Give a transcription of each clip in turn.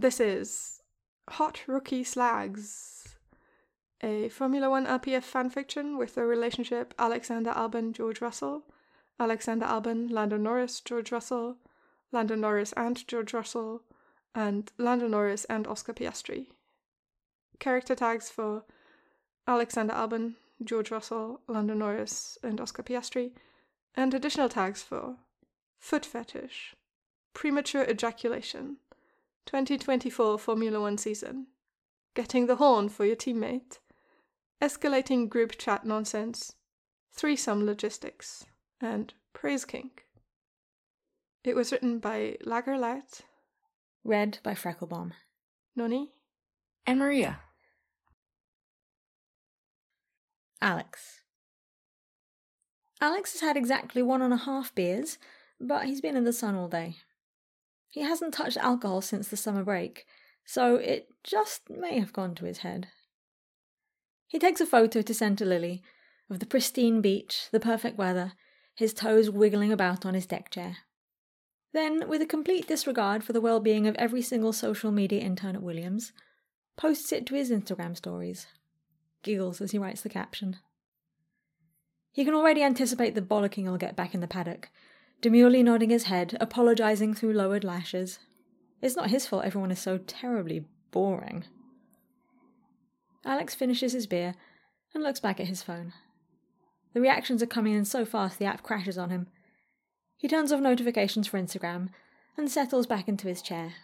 this is Hot Rookie Slags, a Formula One RPF fanfiction with the relationship Alexander Albon George Russell, Alexander Albon Lando Norris George Russell, Lando Norris and George Russell, and Lando Norris and Oscar Piastri. Character tags for Alexander Albon, George Russell, Lando Norris, and Oscar Piastri, and additional tags for foot fetish, premature ejaculation, 2024 Formula One season, getting the horn for your teammate, escalating group chat nonsense, threesome logistics, and praise kink. It was written by Lagerlight, Read by Frecklebomb. Noni, And Maria. Alex. Alex has had exactly one and a half beers, but he's been in the sun all day. He hasn't touched alcohol since the summer break, so it just may have gone to his head. He takes a photo to send to Lily of the pristine beach, the perfect weather, his toes wiggling about on his deck chair. Then, with a complete disregard for the well being of every single social media intern at Williams, posts it to his Instagram stories. Giggles as he writes the caption. He can already anticipate the bollocking he'll get back in the paddock, demurely nodding his head, apologising through lowered lashes. It's not his fault everyone is so terribly boring. Alex finishes his beer and looks back at his phone. The reactions are coming in so fast the app crashes on him. He turns off notifications for Instagram and settles back into his chair,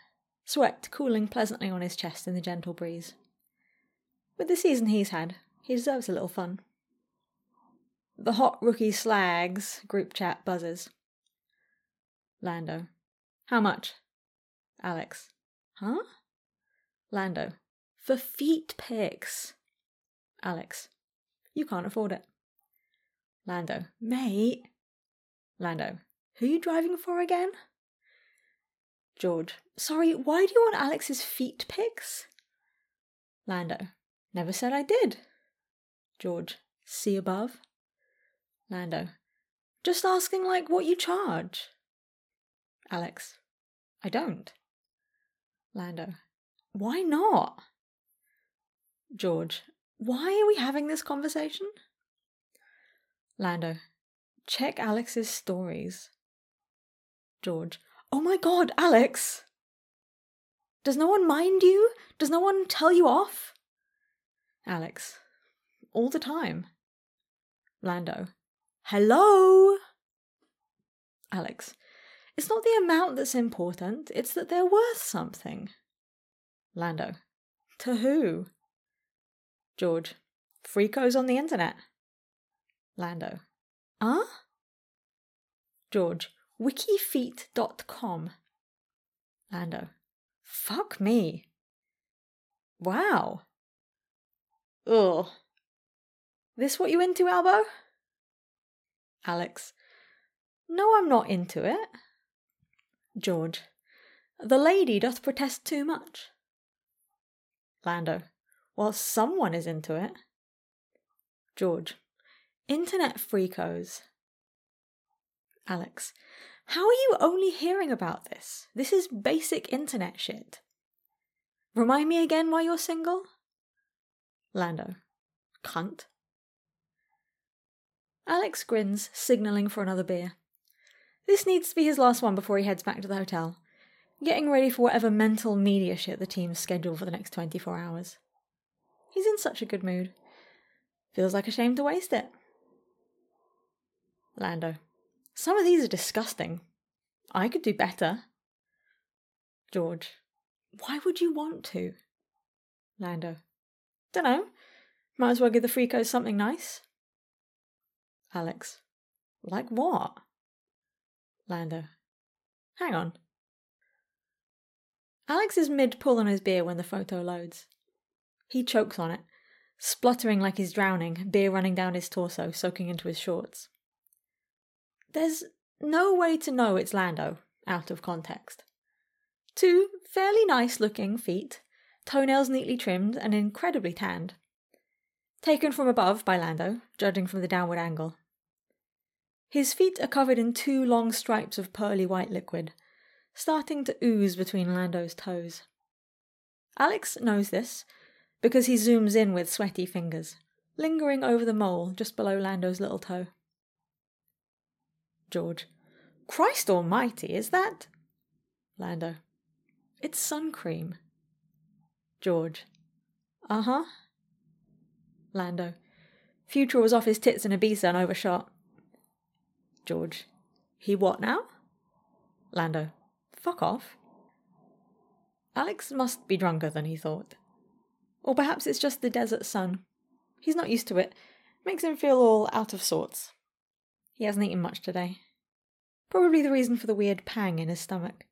sweat cooling pleasantly on his chest in the gentle breeze. With the season he's had, he deserves a little fun. The hot rookie slags group chat buzzes. Lando. How much? Alex. Huh? Lando. For feet pics. Alex. You can't afford it. Lando. Mate. Lando. Who you driving for again? George. Sorry, why do you want Alex's feet pics? Lando. Never said I did. George. See above? Lando. Just asking, like, what you charge. Alex. I don't. Lando. Why not? George. Why are we having this conversation? Lando. Check Alex's stories. George. Oh my god, Alex! Does no one mind you? Does no one tell you off? Alex. All the time. Lando. Hello? Alex. It's not the amount that's important, it's that they're worth something. Lando. To who? George. Freakos on the internet. Lando. Huh? George. Wikifeet.com. Lando. Fuck me. Wow. Ugh. This what you into, Albo? Alex. No, I'm not into it. George. The lady doth protest too much. Lando. Well, someone is into it. George. Internet freakos. Alex. How are you only hearing about this? This is basic internet shit. Remind me again why you're single? Lando. Cunt. Alex grins, signalling for another beer. This needs to be his last one before he heads back to the hotel, getting ready for whatever mental media shit the team's scheduled for the next 24 hours. He's in such a good mood. Feels like a shame to waste it. Lando. Some of these are disgusting. I could do better. George. Why would you want to? Lando. Dunno. Might as well give the freakos something nice. Alex. Like what? Lando. Hang on. Alex is mid pull on his beer when the photo loads. He chokes on it, spluttering like he's drowning, beer running down his torso, soaking into his shorts. There's no way to know it's Lando, out of context. Two fairly nice looking feet, toenails neatly trimmed and incredibly tanned. Taken from above by Lando, judging from the downward angle. His feet are covered in two long stripes of pearly white liquid, starting to ooze between Lando's toes. Alex knows this because he zooms in with sweaty fingers, lingering over the mole just below Lando's little toe. George. Christ almighty, is that? Lando. It's sun cream. George. Uh huh. Lando. Future was off his tits in Ibiza and overshot. George. He what now? Lando. Fuck off. Alex must be drunker than he thought. Or perhaps it's just the desert sun. He's not used to it. Makes him feel all out of sorts. He hasn't eaten much today. Probably the reason for the weird pang in his stomach.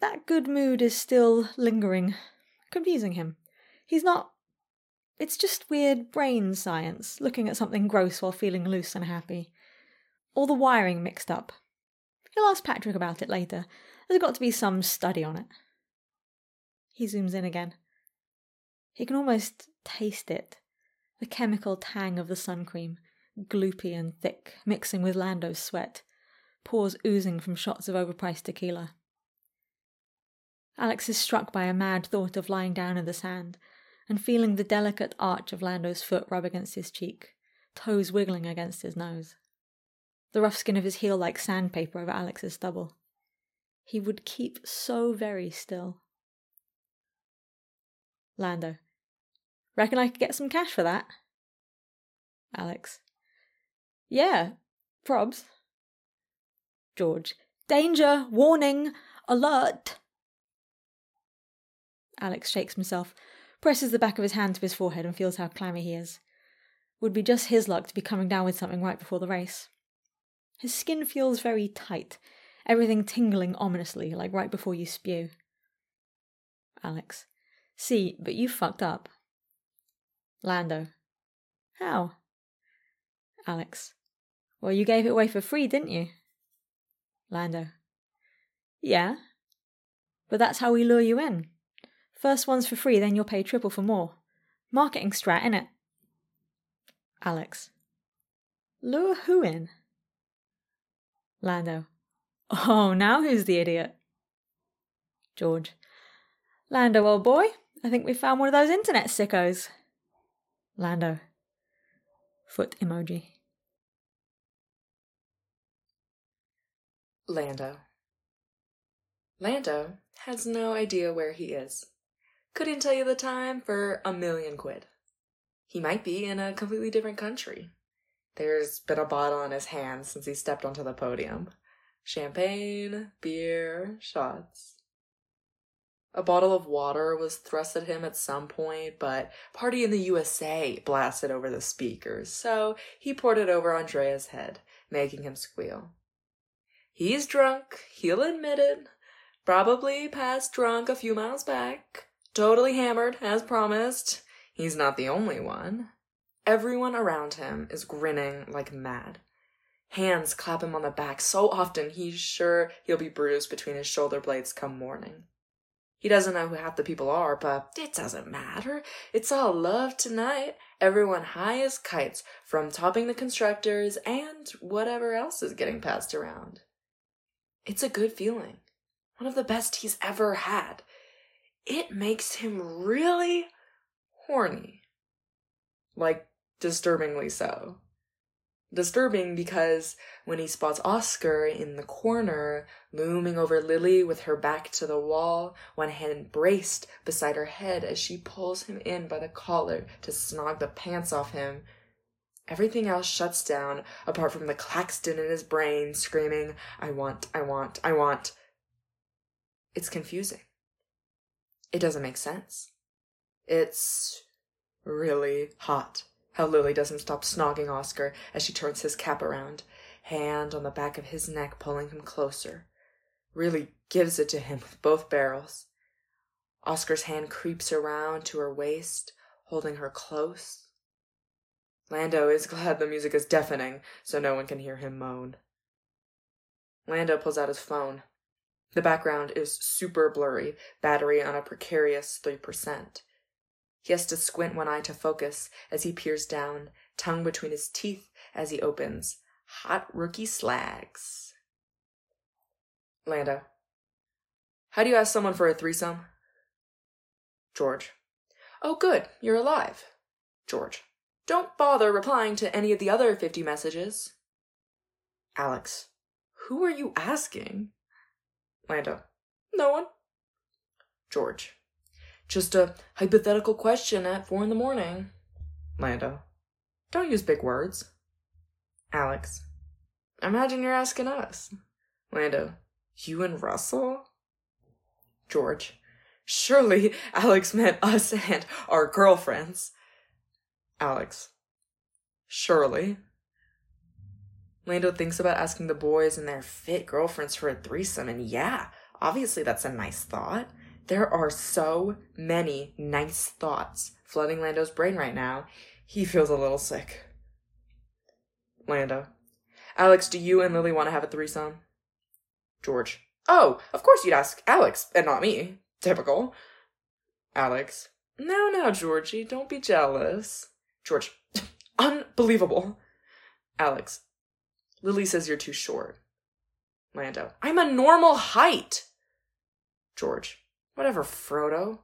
That good mood is still lingering, confusing him. He's not. It's just weird brain science, looking at something gross while feeling loose and happy. All the wiring mixed up. He'll ask Patrick about it later. There's got to be some study on it. He zooms in again. He can almost taste it the chemical tang of the sun cream, gloopy and thick, mixing with Lando's sweat, pores oozing from shots of overpriced tequila. Alex is struck by a mad thought of lying down in the sand and feeling the delicate arch of Lando's foot rub against his cheek, toes wiggling against his nose. The rough skin of his heel like sandpaper over Alex's stubble. He would keep so very still. Lando. Reckon I could get some cash for that? Alex. Yeah, probs. George. Danger! Warning! Alert! Alex shakes himself, presses the back of his hand to his forehead, and feels how clammy he is. Would be just his luck to be coming down with something right before the race. His skin feels very tight, everything tingling ominously, like right before you spew. Alex. See, but you fucked up. Lando. How? Alex. Well, you gave it away for free, didn't you? Lando. Yeah. But that's how we lure you in. First one's for free, then you'll pay triple for more. Marketing strat, innit? Alex. Lure who in? Lando. Oh, now who's the idiot? George. Lando, old boy, I think we found one of those internet sickos. Lando. Foot emoji. Lando. Lando has no idea where he is. Couldn't tell you the time for a million quid. He might be in a completely different country. There's been a bottle in his hand since he stepped onto the podium. Champagne, beer, shots. A bottle of water was thrust at him at some point, but Party in the USA blasted over the speakers, so he poured it over Andrea's head, making him squeal. He's drunk, he'll admit it. Probably passed drunk a few miles back. Totally hammered, as promised. He's not the only one. Everyone around him is grinning like mad. Hands clap him on the back so often he's sure he'll be bruised between his shoulder blades come morning. He doesn't know who half the people are, but it doesn't matter. It's all love tonight. Everyone high as kites from topping the constructors and whatever else is getting passed around. It's a good feeling. One of the best he's ever had it makes him really horny. Like, disturbingly so. Disturbing because when he spots Oscar in the corner, looming over Lily with her back to the wall, one hand braced beside her head as she pulls him in by the collar to snog the pants off him, everything else shuts down apart from the Claxton in his brain screaming, I want, I want, I want. It's confusing it doesn't make sense. It's really hot how Lily doesn't stop snogging Oscar as she turns his cap around, hand on the back of his neck pulling him closer. Really gives it to him with both barrels. Oscar's hand creeps around to her waist, holding her close. Lando is glad the music is deafening, so no one can hear him moan. Lando pulls out his phone. The background is super blurry, battery on a precarious 3%. He has to squint one eye to focus as he peers down, tongue between his teeth as he opens. Hot rookie slags. Lando. How do you ask someone for a threesome? George. Oh, good, you're alive. George. Don't bother replying to any of the other 50 messages. Alex. Who are you asking? Lando. No one. George. Just a hypothetical question at four in the morning. Lando. Don't use big words. Alex. Imagine you're asking us. Lando. You and Russell? George. Surely Alex meant us and our girlfriends. Alex. Surely. Lando thinks about asking the boys and their fit girlfriends for a threesome, and yeah, obviously that's a nice thought. There are so many nice thoughts flooding Lando's brain right now. He feels a little sick. Lando. Alex, do you and Lily want to have a threesome? George. Oh, of course you'd ask Alex and not me. Typical. Alex. No, no, Georgie, don't be jealous. George. Unbelievable. Alex. Lily says you're too short. Lando. I'm a normal height. George. Whatever, Frodo.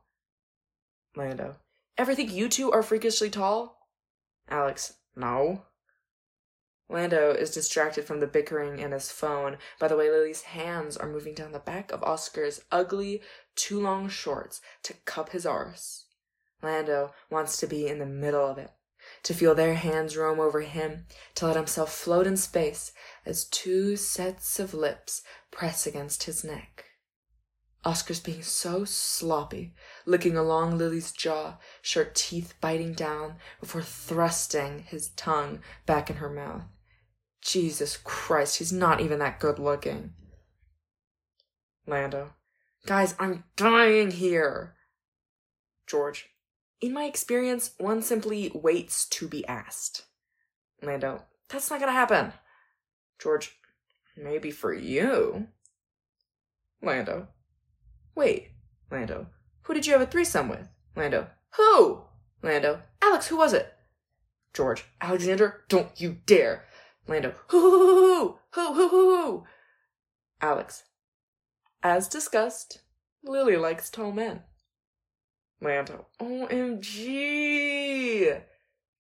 Lando. Ever think you two are freakishly tall? Alex. No. Lando is distracted from the bickering in his phone by the way Lily's hands are moving down the back of Oscar's ugly, too long shorts to cup his arse. Lando wants to be in the middle of it, to feel their hands roam over him, to let himself float in space as two sets of lips press against his neck. Oscar's being so sloppy, licking along Lily's jaw, sharp teeth biting down before thrusting his tongue back in her mouth. Jesus Christ, he's not even that good looking. Lando. Guys, I'm dying here. George. In my experience, one simply waits to be asked. Lando. That's not gonna happen. George. Maybe for you. Lando. Wait. Lando. Who did you have a threesome with? Lando. Who? Lando. Alex, who was it? George. Alexander, don't you dare. Lando. Who, who, who, who, who? Alex. As discussed, Lily likes tall men. Lando. OMG.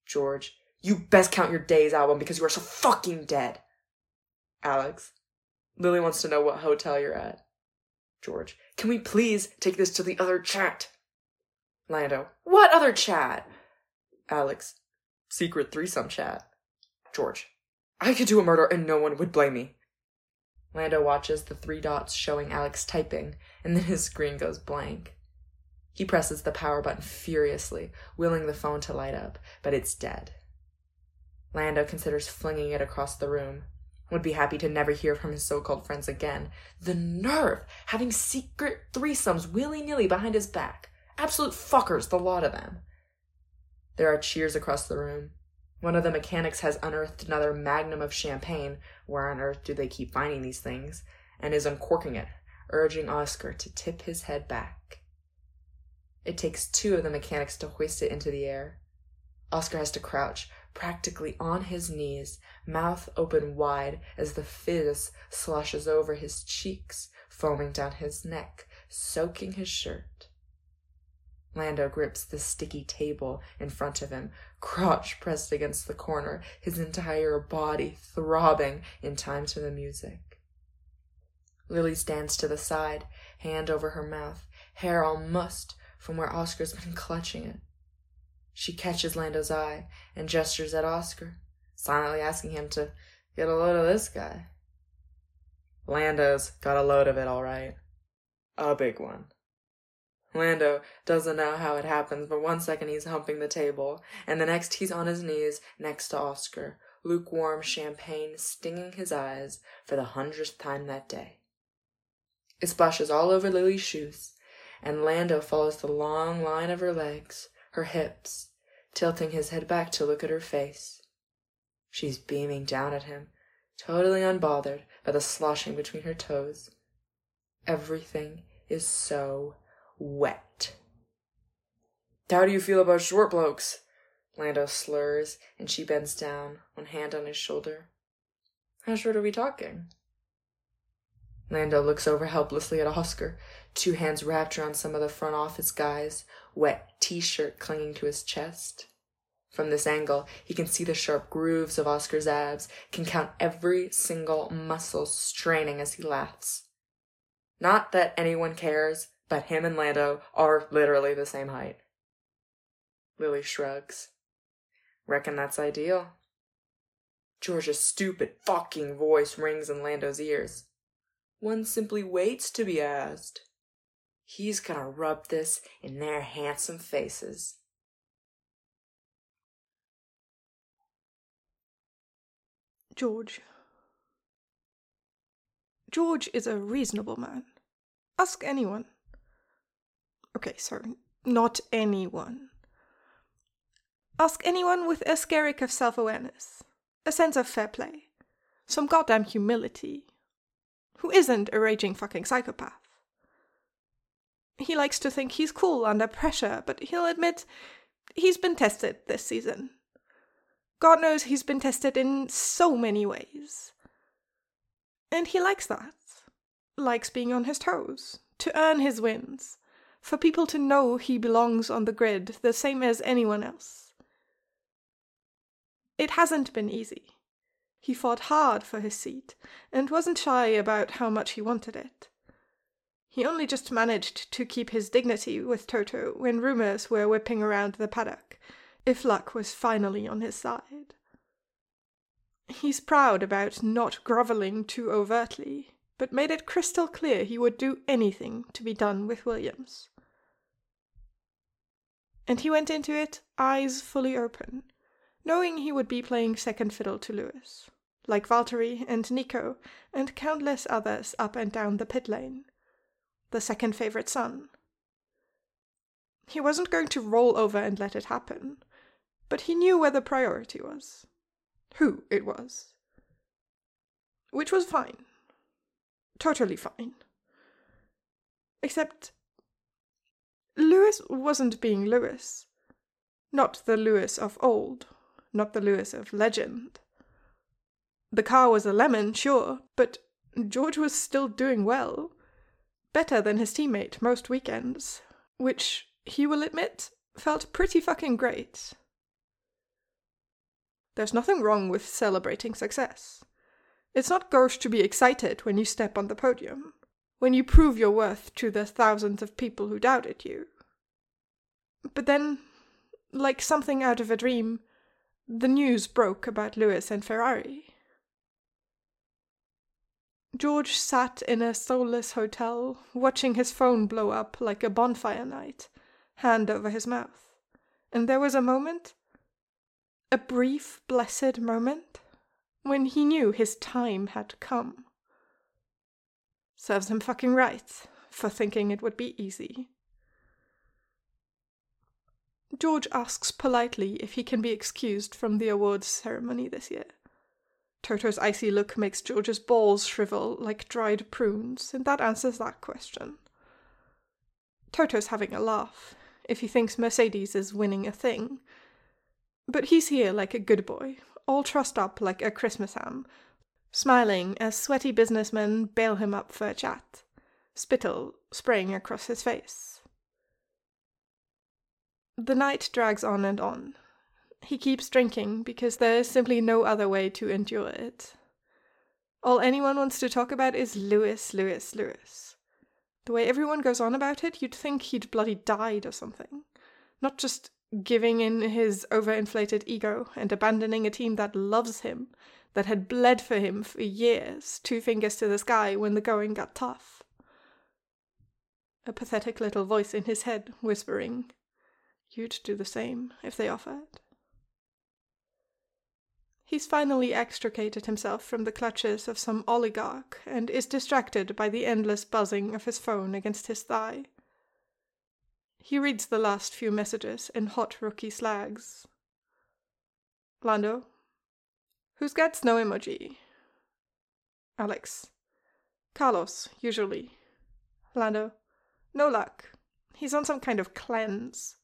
George. You best count your days Albo because you are so fucking dead. Alex. Lily wants to know what hotel you're at. George. Can we please take this to the other chat? Lando. What other chat? Alex. Secret threesome chat. George. I could do a murder and no one would blame me. Lando watches the three dots showing Alex typing, and then his screen goes blank. He presses the power button furiously, willing the phone to light up, but it's dead. Lando considers flinging it across the room. Would be happy to never hear from his so called friends again. The nerve! Having secret threesomes willy nilly behind his back. Absolute fuckers, the lot of them. There are cheers across the room. One of the mechanics has unearthed another magnum of champagne. Where on earth do they keep finding these things? And is uncorking it, urging Oscar to tip his head back. It takes two of the mechanics to hoist it into the air. Oscar has to crouch, practically on his knees, mouth open wide as the fizz sloshes over his cheeks, foaming down his neck, soaking his shirt. Lando grips the sticky table in front of him, crotch pressed against the corner, his entire body throbbing in time to the music. Lily stands to the side, hand over her mouth, hair all mussed from where Oscar's been clutching it. She catches Lando's eye and gestures at Oscar, silently asking him to get a load of this guy. Lando's got a load of it, all right. A big one. Lando doesn't know how it happens, but one second he's humping the table, and the next he's on his knees next to Oscar, lukewarm champagne stinging his eyes for the hundredth time that day. It splashes all over Lily's shoes, and Lando follows the long line of her legs, her hips, tilting his head back to look at her face. She's beaming down at him, totally unbothered by the sloshing between her toes. Everything is so wet. How do you feel about short blokes? Lando slurs, and she bends down, one hand on his shoulder. How short are we talking? Lando looks over helplessly at Oscar, two hands wrapped around some of the front office guys, wet t shirt clinging to his chest. From this angle, he can see the sharp grooves of Oscar's abs, can count every single muscle straining as he laughs. Not that anyone cares, but him and Lando are literally the same height. Lily shrugs. Reckon that's ideal. George's stupid fucking voice rings in Lando's ears. One simply waits to be asked. He's gonna rub this in their handsome faces. George. George is a reasonable man. Ask anyone. Okay, sorry, not anyone. Ask anyone with a skerrick of self awareness, a sense of fair play, some goddamn humility, who isn't a raging fucking psychopath. He likes to think he's cool under pressure, but he'll admit he's been tested this season. God knows he's been tested in so many ways. And he likes that. Likes being on his toes, to earn his wins, for people to know he belongs on the grid the same as anyone else. It hasn't been easy. He fought hard for his seat and wasn't shy about how much he wanted it. He only just managed to keep his dignity with Toto when rumors were whipping around the paddock, if luck was finally on his side. He's proud about not grovelling too overtly, but made it crystal clear he would do anything to be done with Williams. And he went into it, eyes fully open, knowing he would be playing second fiddle to Lewis, like Valtteri and Nico and countless others up and down the pit lane the second favorite son. He wasn't going to roll over and let it happen, but he knew where the priority was, who it was. Which was fine. Totally fine. Except Lewis wasn't being Lewis. Not the Lewis of old, not the Lewis of legend. The car was a lemon, sure, but George was still doing well better than his teammate most weekends, which, he will admit, felt pretty fucking great. There's nothing wrong with celebrating success. It's not gauche to be excited when you step on the podium, when you prove your worth to the thousands of people who doubted you. But then, like something out of a dream, the news broke about Lewis and Ferrari. George sat in a soulless hotel, watching his phone blow up like a bonfire night, hand over his mouth. And there was a moment, a brief, blessed moment, when he knew his time had come. Serves him fucking right for thinking it would be easy. George asks politely if he can be excused from the awards ceremony this year. Toto's icy look makes George's balls shrivel like dried prunes, and that answers that question. Toto's having a laugh, if he thinks Mercedes is winning a thing. But he's here like a good boy, all trussed up like a Christmas ham, smiling as sweaty businessmen bail him up for a chat, spittle spraying across his face. The night drags on and on, he keeps drinking because there is simply no other way to endure it. All anyone wants to talk about is Lewis, Lewis, Lewis. The way everyone goes on about it, you'd think he'd bloody died or something. Not just giving in his overinflated ego and abandoning a team that loves him, that had bled for him for years, two fingers to the sky when the going got tough. A pathetic little voice in his head whispering, You'd do the same if they offered. He's finally extricated himself from the clutches of some oligarch and is distracted by the endless buzzing of his phone against his thigh. He reads the last few messages in hot rookie slags. Lando? Who's got snow emoji? Alex. Carlos, usually. Lando. No luck. He's on some kind of cleanse.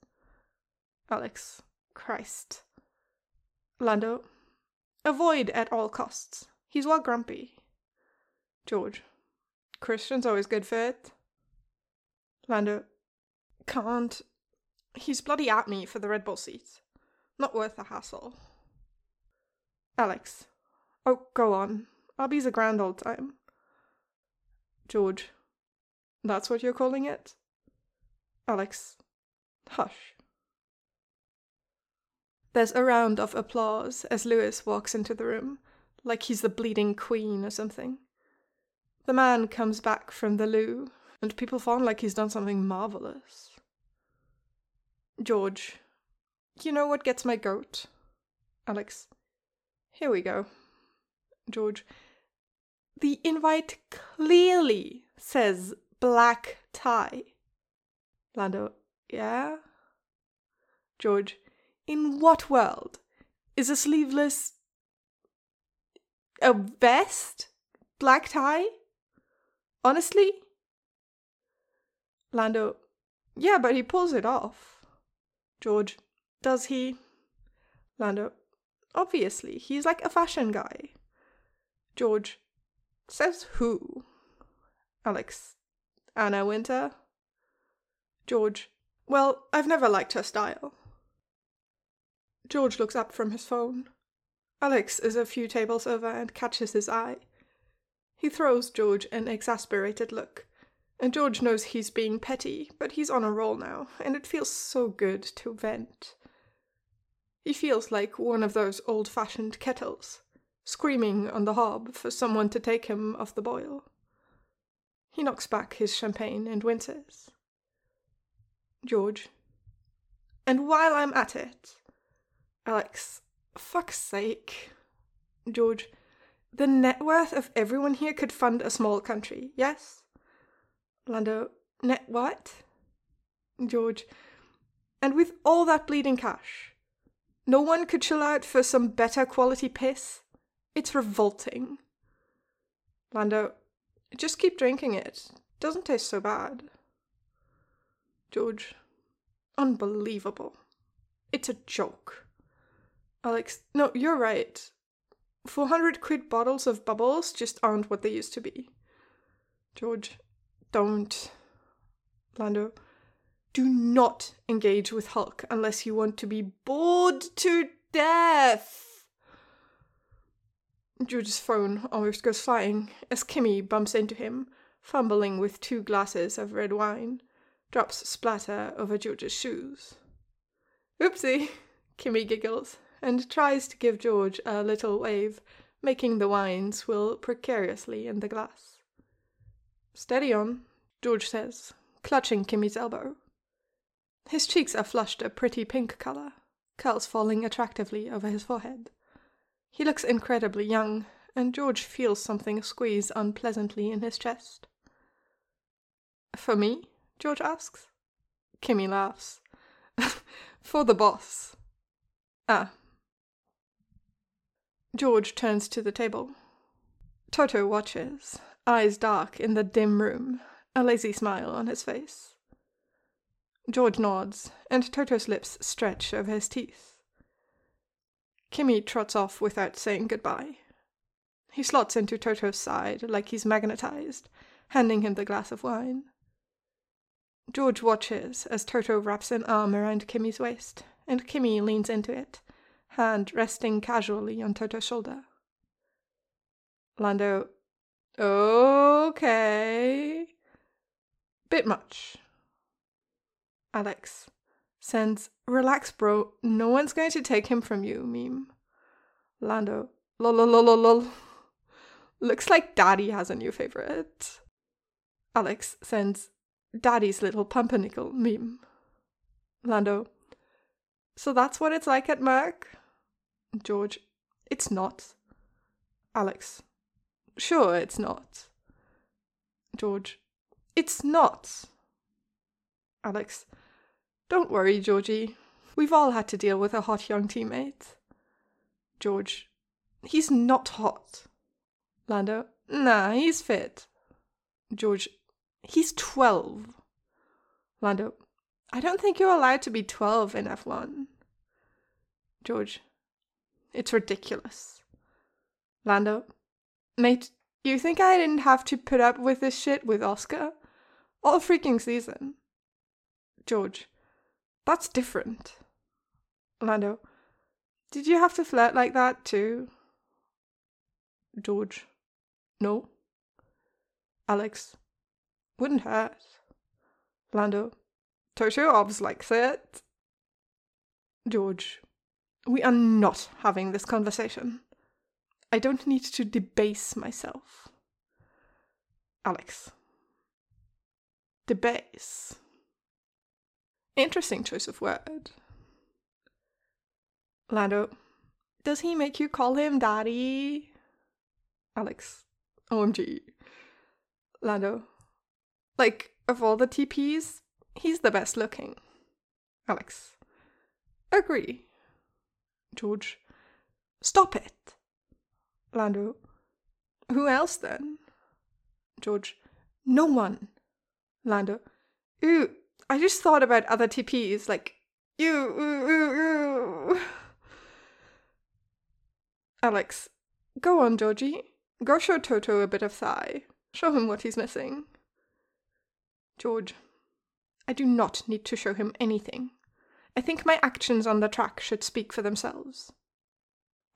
Alex. Christ. Lando. Avoid at all costs. He's well grumpy. George. Christian's always good for it. Lando, can't. He's bloody at me for the Red Bull seat. Not worth the hassle. Alex, oh, go on. Abby's a grand old time. George, that's what you're calling it? Alex, hush. There's a round of applause as Lewis walks into the room, like he's the bleeding queen or something. The man comes back from the loo, and people fawn like he's done something marvelous. George, you know what gets my goat? Alex, here we go. George, the invite clearly says black tie. Lando, yeah? George, in what world is a sleeveless. a vest? Black tie? Honestly? Lando, yeah, but he pulls it off. George, does he? Lando, obviously, he's like a fashion guy. George, says who? Alex, Anna Wintour? George, well, I've never liked her style. George looks up from his phone. Alex is a few tables over and catches his eye. He throws George an exasperated look, and George knows he's being petty, but he's on a roll now, and it feels so good to vent. He feels like one of those old fashioned kettles, screaming on the hob for someone to take him off the boil. He knocks back his champagne and winces. George. And while I'm at it, Alex, fuck's sake. George, the net worth of everyone here could fund a small country, yes? Lando, net what? George, and with all that bleeding cash, no one could chill out for some better quality piss? It's revolting. Lando, just keep drinking it. Doesn't taste so bad. George, unbelievable. It's a joke. Alex, no, you're right. 400 quid bottles of bubbles just aren't what they used to be. George, don't. Lando, do not engage with Hulk unless you want to be bored to death. George's phone almost goes flying as Kimi bumps into him, fumbling with two glasses of red wine, drops splatter over George's shoes. Oopsie, Kimi giggles and tries to give George a little wave, making the wine swill precariously in the glass. Steady on, George says, clutching Kimi's elbow. His cheeks are flushed a pretty pink color, curls falling attractively over his forehead. He looks incredibly young, and George feels something squeeze unpleasantly in his chest. For me? George asks. Kimi laughs. For the boss. Ah, George turns to the table. Toto watches, eyes dark in the dim room, a lazy smile on his face. George nods, and Toto's lips stretch over his teeth. Kimi trots off without saying goodbye. He slots into Toto's side like he's magnetized, handing him the glass of wine. George watches as Toto wraps an arm around Kimi's waist, and Kimi leans into it, hand resting casually on Toto's shoulder. Lando, okay. Bit much. Alex sends, relax, bro. No one's going to take him from you, meme. Lando, lol, lol, lol, lol. Looks like daddy has a new favorite. Alex sends, daddy's little pumpernickel meme. Lando, so that's what it's like at Merc? George, it's not. Alex, sure it's not. George, it's not. Alex, don't worry, Georgie. We've all had to deal with a hot young teammate. George, he's not hot. Lando, nah, he's fit. George, he's 12. Lando, I don't think you're allowed to be 12 in F1. George, it's ridiculous. Lando, mate, you think I didn't have to put up with this shit with Oscar? All freaking season. George. That's different. Lando. Did you have to flirt like that too? George. No. Alex. Wouldn't hurt. Lando. Toto obs likes it. George. We are not having this conversation. I don't need to debase myself. Alex. Debase. Interesting choice of word. Lando. Does he make you call him daddy? Alex. OMG. Lando. Like, of all the TPs, he's the best looking. Alex. Agree. George. Stop it. Lando. Who else then? George. No one. Lando. Ooh, I just thought about other TPs, like you. Ooh, ooh, ooh. Alex. Go on, Georgie. Go show Toto a bit of thigh. Show him what he's missing. George. I do not need to show him anything. I think my actions on the track should speak for themselves.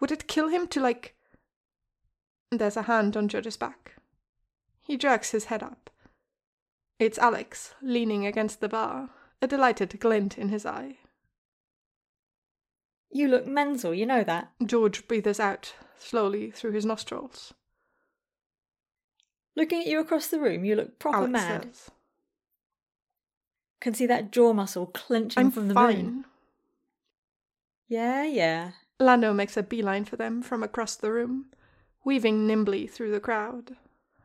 Would it kill him to, like. There's a hand on George's back. He jerks his head up. It's Alex, leaning against the bar, a delighted glint in his eye. You look mental, you know that. George breathes out slowly through his nostrils. Looking at you across the room, you look proper Alex mad. says, Can see that jaw muscle clenching I'm from the fine. moon. Yeah, yeah. Lando makes a beeline for them from across the room, weaving nimbly through the crowd,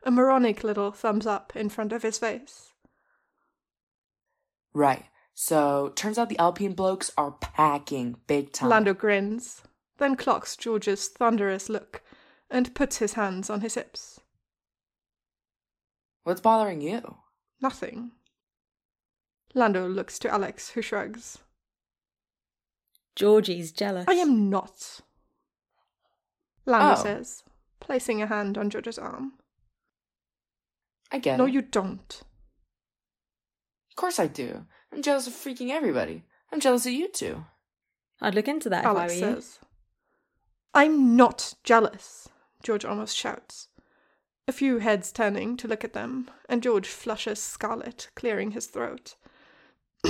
a moronic little thumbs up in front of his face. Right. So, turns out the Alpine blokes are packing big time. Lando grins, then clocks George's thunderous look and puts his hands on his hips. What's bothering you? Nothing. Lando looks to Alex, who shrugs. Georgie's jealous. I am not. Lando Oh. says, placing a hand on George's arm. I get No, it. you don't. Of course I do. I'm jealous of freaking everybody. I'm jealous of you two. I'd look into that if I were Alex you. says. I'm not jealous, George almost shouts. A few heads turning to look at them, and George flushes scarlet, clearing his throat.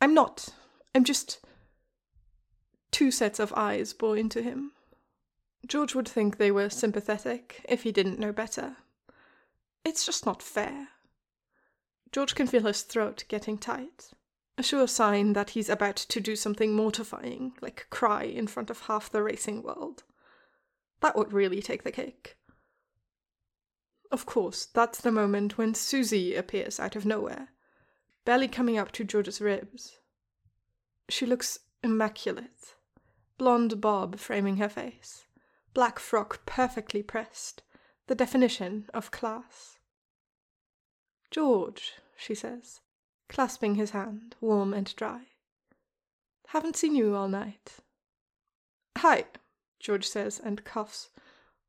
I'm not. I'm just. Two sets of eyes bore into him. George would think they were sympathetic if he didn't know better. It's just not fair. George can feel his throat getting tight. A sure sign that he's about to do something mortifying, like cry in front of half the racing world. That would really take the cake. Of course, that's the moment when Susie appears out of nowhere, barely coming up to George's ribs. She looks immaculate. Blonde bob framing her face, black frock perfectly pressed, the definition of class. George, she says, clasping his hand, warm and dry. Haven't seen you all night. Hi, George says and coughs,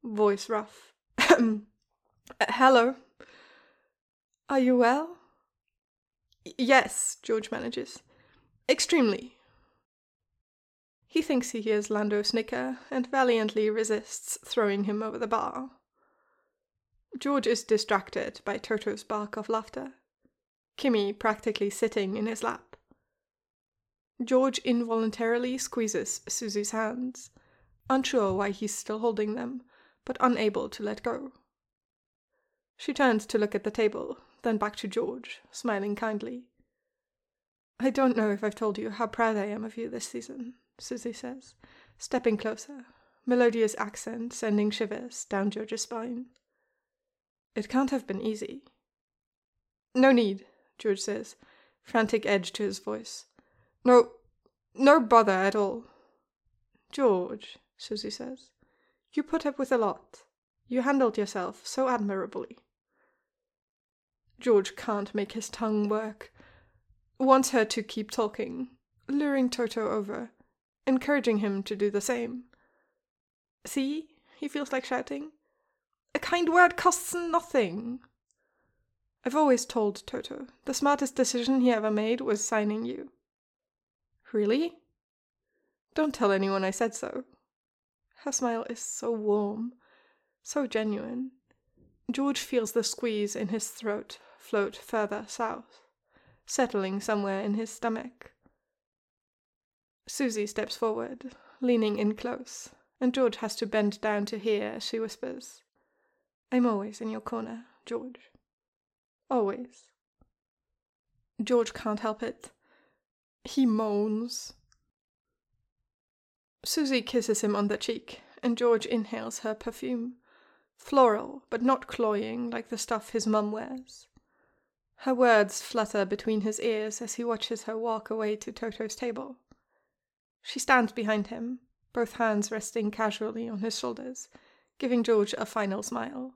voice rough. Uh, hello. Are you well? "Y- Yes, George manages. Extremely. He thinks he hears Lando snicker and valiantly resists throwing him over the bar. George is distracted by Toto's bark of laughter. Kimi practically sitting in his lap. George involuntarily squeezes Susie's hands, unsure why he's still holding them, but unable to let go. She turns to look at the table, then back to George, smiling kindly. I don't know if I've told you how proud I am of you this season, Susie says, stepping closer, melodious accent sending shivers down George's spine. It can't have been easy. No need, George says, frantic edge to his voice. No, no bother at all. George, Susie says, you put up with a lot. You handled yourself so admirably. George can't make his tongue work. Wants her to keep talking, luring Toto over, encouraging him to do the same. See, he feels like shouting. A kind word costs nothing. I've always told Toto the smartest decision he ever made was signing you. Really? Don't tell anyone I said so. Her smile is so warm, so genuine. George feels the squeeze in his throat float further south, settling somewhere in his stomach. Susie steps forward, leaning in close, and George has to bend down to hear as she whispers, I'm always in your corner, George. Always. George can't help it. He moans. Susie kisses him on the cheek, and George inhales her perfume. Floral, but not cloying like the stuff his mum wears. Her words flutter between his ears as he watches her walk away to Toto's table. She stands behind him, both hands resting casually on his shoulders, giving George a final smile.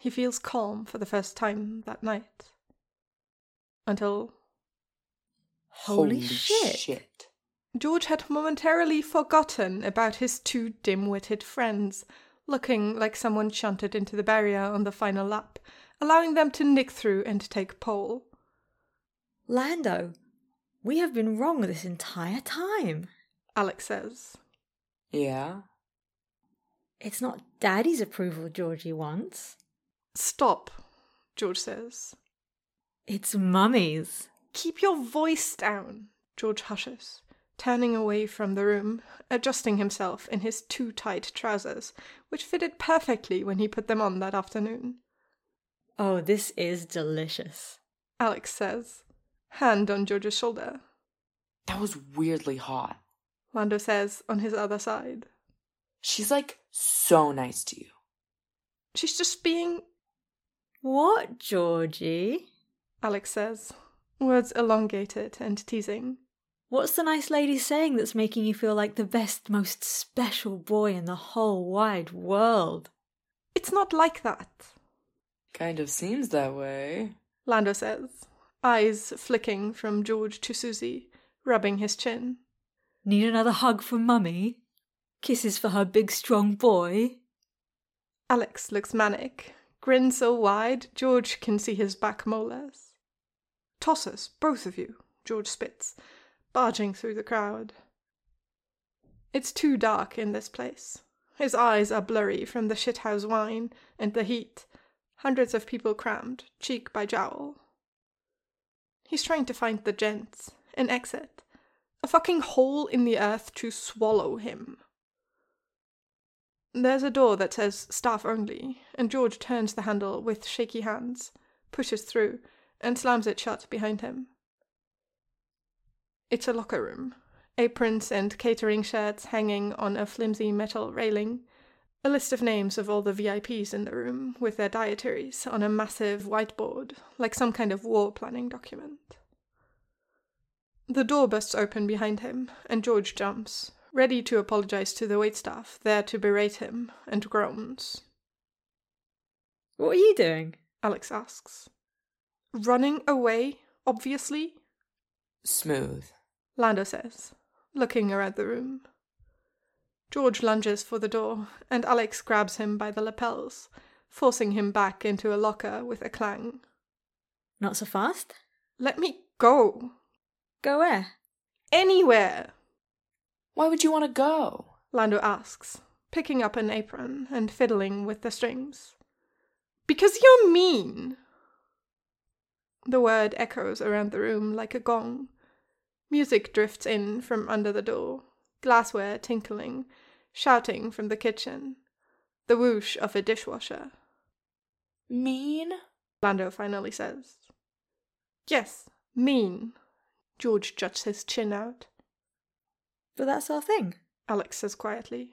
He feels calm for the first time that night. Until. Holy, shit. George had momentarily forgotten about his two dim witted friends, looking like someone shunted into the barrier on the final lap, allowing them to nick through and take pole. Lando, we have been wrong this entire time. Alex says. Yeah? It's not Daddy's approval Georgie wants. Stop, George says. It's Mummy's. Keep your voice down, George hushes, turning away from the room, adjusting himself in his too tight trousers, which fitted perfectly when he put them on that afternoon. Oh, this is delicious. Alex says, hand on George's shoulder. That was weirdly hot. Lando says on his other side. She's like so nice to you. She's just being What, Georgie? Alex says, words elongated and teasing. What's the nice lady saying that's making you feel like the best, most special boy in the whole wide world? It's not like that, Kind of seems that way. Lando says, eyes flicking from George to Susie, rubbing his chin. Need another hug from Mummy? Kisses for her big, strong boy? Alex looks manic, grin so wide George can see his back molars. Toss us, both of you, George spits, barging through the crowd. It's too dark in this place. His eyes are blurry from the shithouse wine and the heat, hundreds of people crammed, cheek by jowl. He's trying to find the gents, an exit, a fucking hole in the earth to swallow him. There's a door that says staff only, and George turns the handle with shaky hands, pushes through, and slams it shut behind him. It's a locker room, aprons and catering shirts hanging on a flimsy metal railing, a list of names of all the VIPs in the room with their dietaries on a massive whiteboard, like some kind of war planning document. The door bursts open behind him, and George jumps, ready to apologize to the waitstaff there to berate him, and groans. What are you doing? Alex asks. Running away, obviously, Smooth. Lando says, looking around the room. George lunges for the door, and Alex grabs him by the lapels, forcing him back into a locker with a clang. Not so fast? Let me go! Go where? Anywhere! Why would you want to go? Lando asks, picking up an apron and fiddling with the strings. Because you're mean! The word echoes around the room like a gong. Music drifts in from under the door, glassware tinkling, shouting from the kitchen, the whoosh of a dishwasher. Mean? Lando finally says. Yes, mean. George juts his chin out. But that's our thing. Alex says quietly.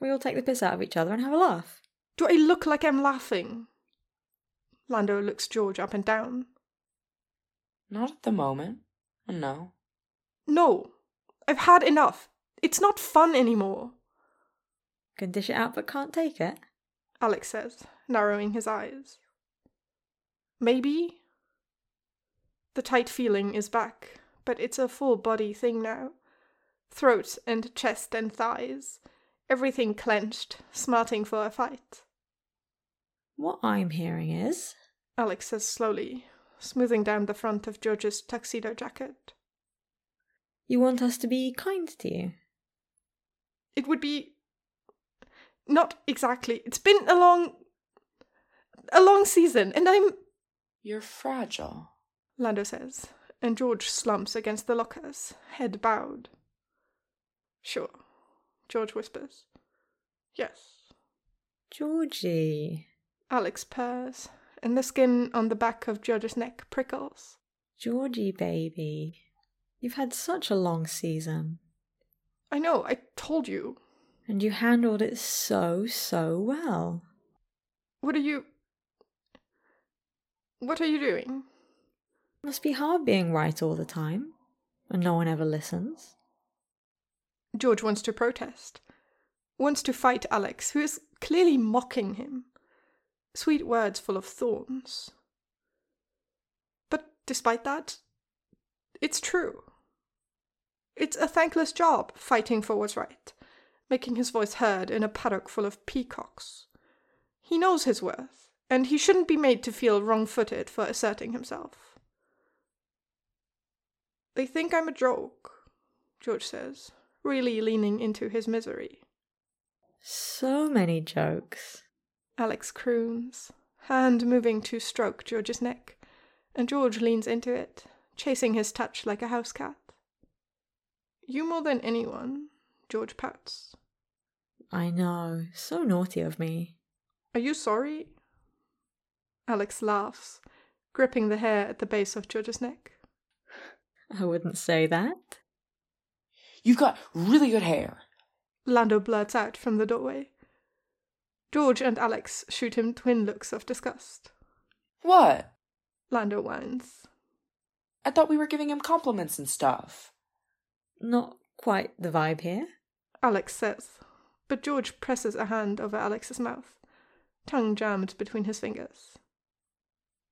We all take the piss out of each other and have a laugh. Do I look like I'm laughing? Lando looks George up and down. Not at the moment. No. No, I've had enough. It's not fun anymore, Can dish it out but can't take it. Alex says, narrowing his eyes. Maybe? The tight feeling is back, but it's a full body thing now. Throat and chest and thighs, everything clenched, smarting for a fight. What I'm hearing is Alex says slowly, smoothing down the front of George's tuxedo jacket. You want us to be kind to you? It would be. Not exactly. It's been a long. a long season, and I'm. You're fragile. Lando says, and George slumps against the lockers, head bowed. Sure, George whispers. Yes. Georgie. Alex purrs, and the skin on the back of George's neck prickles. Georgie, baby. You've had such a long season. I know, I told you. And you handled it so, so well. What are you. What are you doing? Must be hard being right all the time, and no one ever listens. George wants to protest, wants to fight Alex, who is clearly mocking him. Sweet words full of thorns. But despite that, it's true. It's a thankless job fighting for what's right, making his voice heard in a paddock full of peacocks. He knows his worth, and he shouldn't be made to feel wrong footed for asserting himself. They think I'm a joke, George says, really leaning into his misery. So many jokes. Alex croons, hand moving to stroke George's neck, and George leans into it, chasing his touch like a house cat. You more than anyone, George Pats. I know, so naughty of me. Are you sorry? Alex laughs, gripping the hair at the base of George's neck. I wouldn't say that. You've got really good hair. Lando blurts out from the doorway. George and Alex shoot him twin looks of disgust. What? Lando whines. I thought we were giving him compliments and stuff. Not quite the vibe here. Alex says, but George presses a hand over Alex's mouth, tongue jammed between his fingers.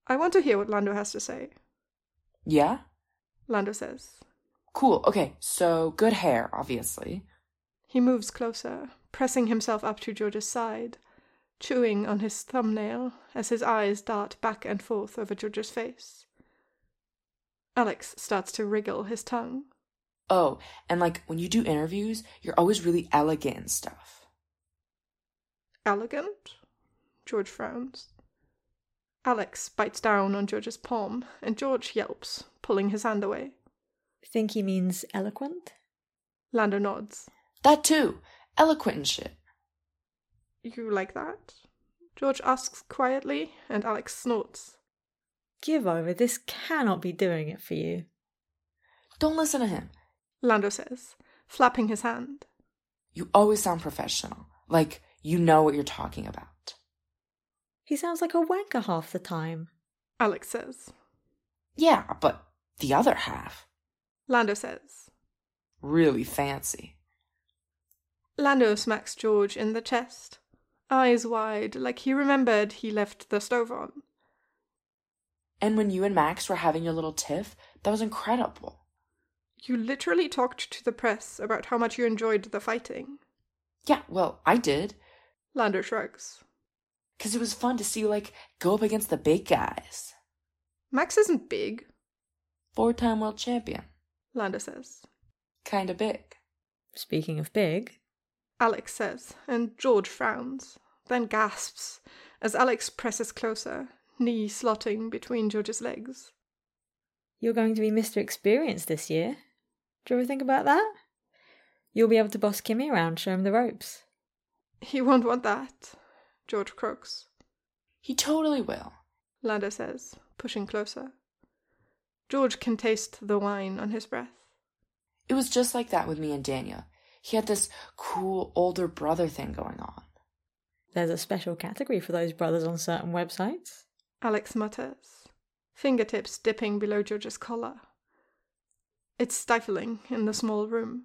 I want to hear what Lando has to say. Yeah? Lando says. Cool. Okay, so good hair, obviously. He moves closer, pressing himself up to George's side, chewing on his thumbnail as his eyes dart back and forth over George's face. Alex starts to wriggle his tongue. Oh, and like when you do interviews, you're always really elegant and stuff. Elegant? George frowns. Alex bites down on George's palm, and George yelps, pulling his hand away. Think he means eloquent? Lando nods. That too. Eloquent and shit. You like that? George asks quietly, and Alex snorts. Give over, this cannot be doing it for you. Don't listen to him. Lando says, flapping his hand. You always sound professional. Like you know what you're talking about. He sounds like a wanker half the time. Alex says. Yeah, but the other half. Lando says. Really fancy. Lando smacks George in the chest, eyes wide, like he remembered he left the stove on. And when you and Max were having your little tiff, that was incredible. You literally talked to the press about how much you enjoyed the fighting. Yeah, well, I did. Lando shrugs. Because it was fun to see you, like, go up against the big guys. Max isn't big, Four time world champion. Lando says. Kinda big. Speaking of big, Alex says, and George frowns, then gasps as Alex presses closer, knee slotting between George's legs. you're going to be Mr. Experience this year. Do you ever think about that? You'll be able to boss Kimi around, show him the ropes. He won't want that, George croaks. He totally will. Lando says, pushing closer. George can taste the wine on his breath. It was just like that with me and Daniel. He had this cool older brother thing going on. There's a special category for those brothers on certain websites. Alex mutters, fingertips dipping below George's collar. It's stifling in the small room.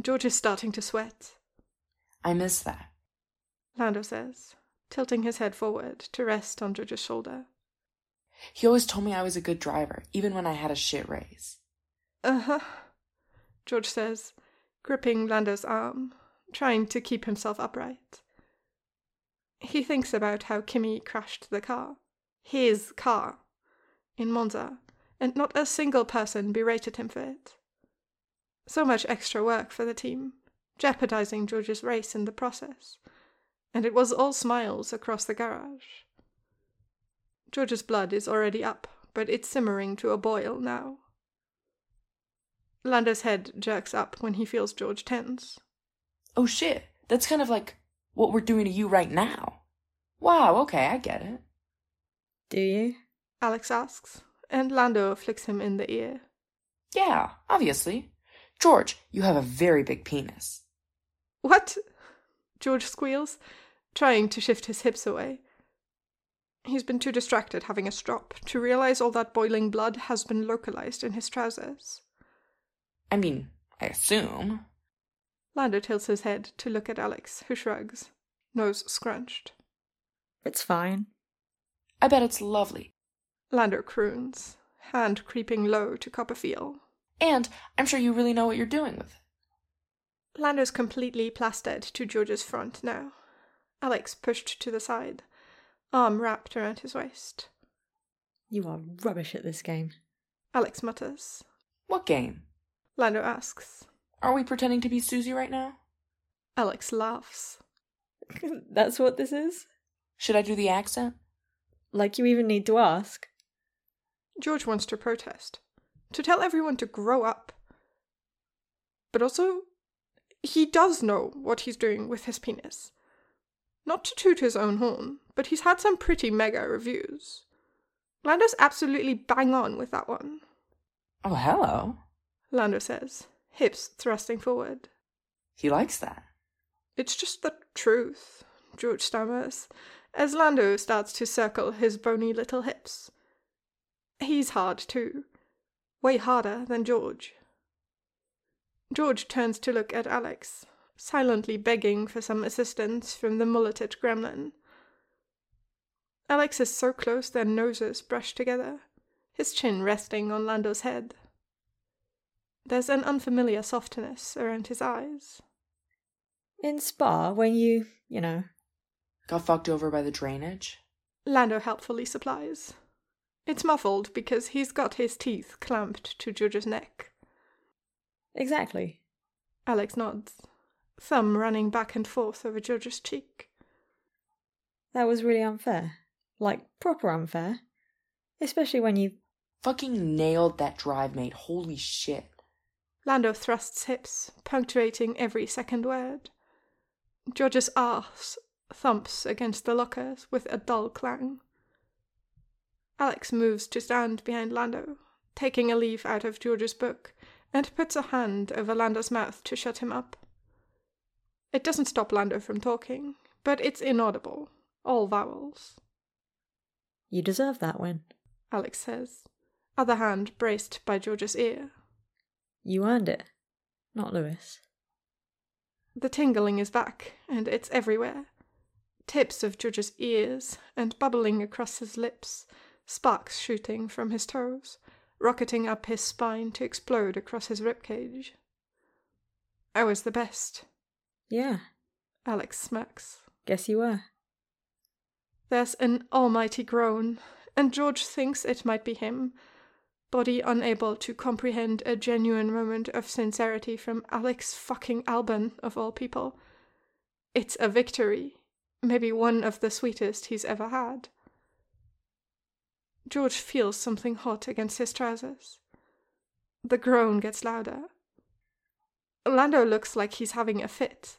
George is starting to sweat, I miss that. Lando says, tilting his head forward to rest on George's shoulder. He always told me I was a good driver, even when I had a shit race. Uh huh, George says, gripping Lando's arm, trying to keep himself upright. He thinks about how Kimi crashed the car. his car in Monza, and not a single person berated him for it. So much extra work for the team, jeopardizing George's race in the process. And it was all smiles across the garage. George's blood is already up, but it's simmering to a boil now. Lando's head jerks up when he feels George tense. Oh shit, that's kind of like what we're doing to you right now. Wow, okay, I get it. Do you? Alex asks, and Lando flicks him in the ear. Yeah, obviously. George, you have a very big penis. What? George squeals, trying to shift his hips away. He's been too distracted having a strop to realize all that boiling blood has been localized in his trousers. I mean, I assume. Lando tilts his head to look at Alex, who shrugs, nose scrunched. It's fine. I bet it's lovely. Lando croons, hand creeping low to Copperfield. And I'm sure you really know what you're doing with it. Lando's completely plastered to George's front now. Alex pushed to the side, arm wrapped around his waist. You are rubbish at this game. Alex mutters. What game? Lando asks. Are we pretending to be Susie right now? Alex laughs. That's what this is? Should I do the accent? Like you even need to ask. George wants to protest, to tell everyone to grow up. But also, he does know what he's doing with his penis. Not to toot his own horn, but he's had some pretty mega reviews. Lando's absolutely bang on with that one. Oh, hello. Lando says, hips thrusting forward. He likes that. It's just the truth, George stammers, as Lando starts to circle his bony little hips. He's hard too. Way harder than George. George turns to look at Alex, silently begging for some assistance from the mulleted gremlin. Alex is so close their noses brush together, his chin resting on Lando's head. There's an unfamiliar softness around his eyes. In Spa, when you, you know. Got fucked over by the drainage? Lando helpfully supplies. It's muffled because he's got his teeth clamped to George's neck. Exactly. Alex nods, thumb running back and forth over George's cheek. That was really unfair. Like, proper unfair. Especially when you. Fucking nailed that drive, mate. Holy shit. Lando thrusts hips, punctuating every second word. George's arse thumps against the lockers with a dull clang. Alex moves to stand behind Lando, taking a leaf out of George's book, and puts a hand over Lando's mouth to shut him up. It doesn't stop Lando from talking, but it's inaudible, all vowels. You deserve that win. Alex says, other hand braced by George's ear. You earned it, not Lewis. The tingling is back, and it's everywhere. Tips of George's ears, and bubbling across his lips, sparks shooting from his toes, rocketing up his spine to explode across his ribcage. I was the best, Yeah, Alex smacks. guess you were. There's an almighty groan, and George thinks it might be him, body unable to comprehend a genuine moment of sincerity from Alex fucking Albon, of all people. It's a victory, maybe one of the sweetest he's ever had. George feels something hot against his trousers. The groan gets louder. Lando looks like he's having a fit,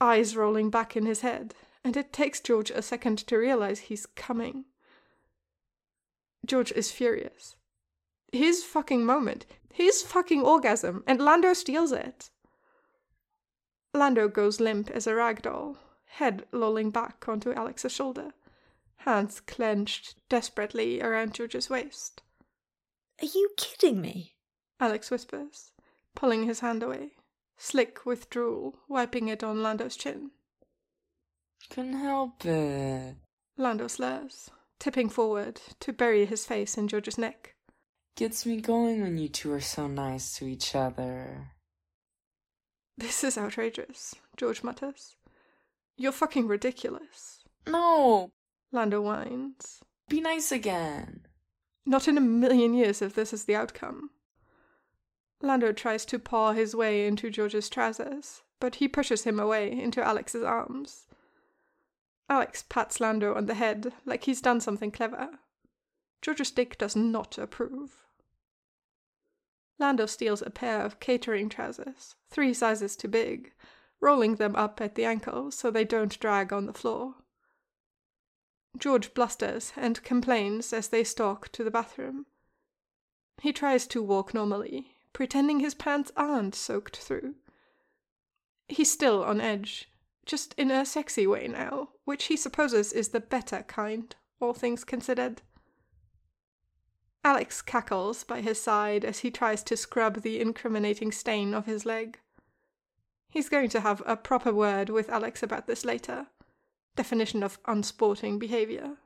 eyes rolling back in his head, and it takes George a second to realize he's coming. George is furious. His fucking moment, his fucking orgasm, and Lando steals it. Lando goes limp as a rag doll, head lolling back onto Alex's shoulder, hands clenched desperately around George's waist. Are you kidding me? Alex whispers, pulling his hand away, slick with drool, wiping it on Lando's chin. Couldn't help it. Lando slurs, tipping forward to bury his face in George's neck. Gets me going when you two are so nice to each other. This is outrageous, George mutters. You're fucking ridiculous. No! Lando whines. Be nice again. Not in a million years if this is the outcome. Lando tries to paw his way into George's trousers, but he pushes him away into Alex's arms. Alex pats Lando on the head like he's done something clever. George's dick does not approve. Lando steals a pair of catering trousers, three sizes too big, rolling them up at the ankle so they don't drag on the floor. George blusters and complains as they stalk to the bathroom. He tries to walk normally, pretending his pants aren't soaked through. He's still on edge, just in a sexy way now, which he supposes is the better kind, all things considered. Alex cackles by his side as he tries to scrub the incriminating stain off his leg. He's going to have a proper word with Alex about this later. Definition of unsporting behavior.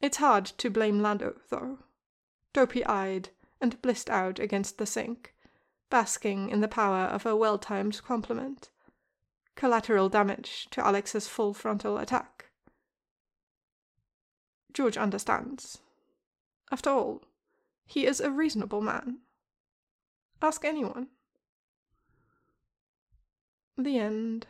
It's hard to blame Lando, though. Dopey eyed and blissed out against the sink, basking in the power of a well timed compliment. Collateral damage to Alex's full frontal attack. George understands. After all, he is a reasonable man. Ask anyone. The end.